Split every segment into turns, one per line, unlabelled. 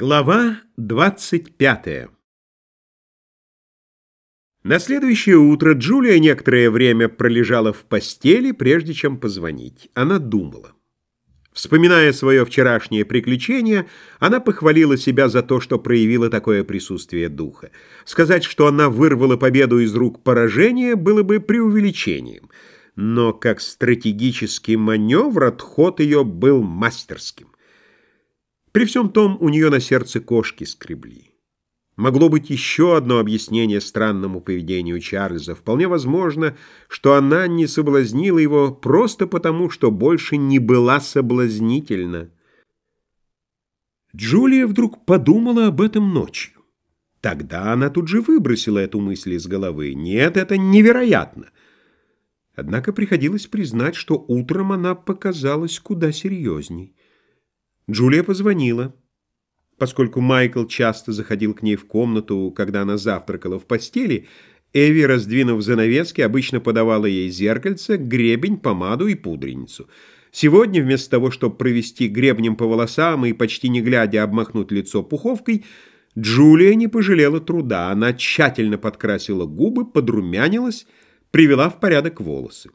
Глава 25 На следующее утро Джулия некоторое время пролежала в постели, прежде чем позвонить. Она думала. Вспоминая свое вчерашнее приключение, она похвалила себя за то, что проявила такое присутствие духа. Сказать, что она вырвала победу из рук поражения, было бы преувеличением. Но как стратегический маневр отход ее был мастерским. При всем том у нее на сердце кошки скребли. Могло быть еще одно объяснение странному поведению Чарльза. Вполне возможно, что она не соблазнила его просто потому, что больше не была соблазнительна. Джулия вдруг подумала об этом ночью. Тогда она тут же выбросила эту мысль из головы. Нет, это невероятно. Однако приходилось признать, что утром она показалась куда серьезней. Джулия позвонила. Поскольку Майкл часто заходил к ней в комнату, когда она завтракала в постели, Эви, раздвинув занавески, обычно подавала ей зеркальце, гребень, помаду и пудреницу. Сегодня, вместо того, чтобы провести гребнем по волосам и почти не глядя обмахнуть лицо пуховкой, Джулия не пожалела труда. Она тщательно подкрасила губы, подрумянилась, привела в порядок волосы.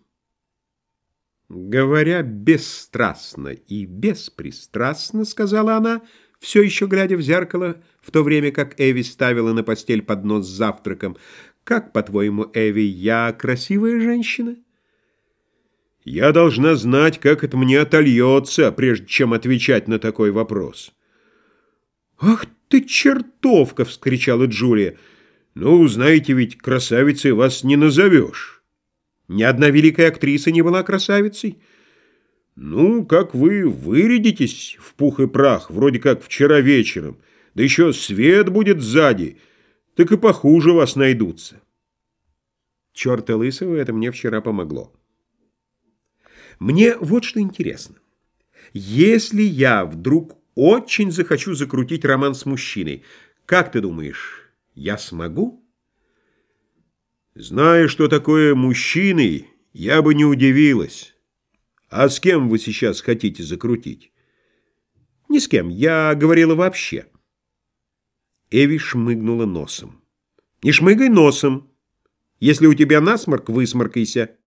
Говоря бесстрастно и беспристрастно, сказала она, все еще глядя в зеркало, в то время как Эви ставила на постель поднос с завтраком. «Как, по-твоему, Эви, я красивая женщина?» «Я должна знать, как это мне отольется, прежде чем отвечать на такой вопрос». «Ах ты чертовка!» — вскричала Джулия. «Ну, знаете, ведь красавицей вас не назовешь». Ни одна великая актриса не была красавицей. Ну, как вы вырядитесь в пух и прах, вроде как вчера вечером, да еще свет будет сзади, так и похуже вас найдутся. Черта лысого, это мне вчера помогло. Мне вот что интересно. Если я вдруг очень захочу закрутить роман с мужчиной, как ты думаешь, я смогу? Зная, что такое мужчины, я бы не удивилась. А с кем вы сейчас хотите закрутить? Ни с кем, я говорила вообще. Эви шмыгнула носом. Не шмыгай носом. Если у тебя насморк, высморкайся.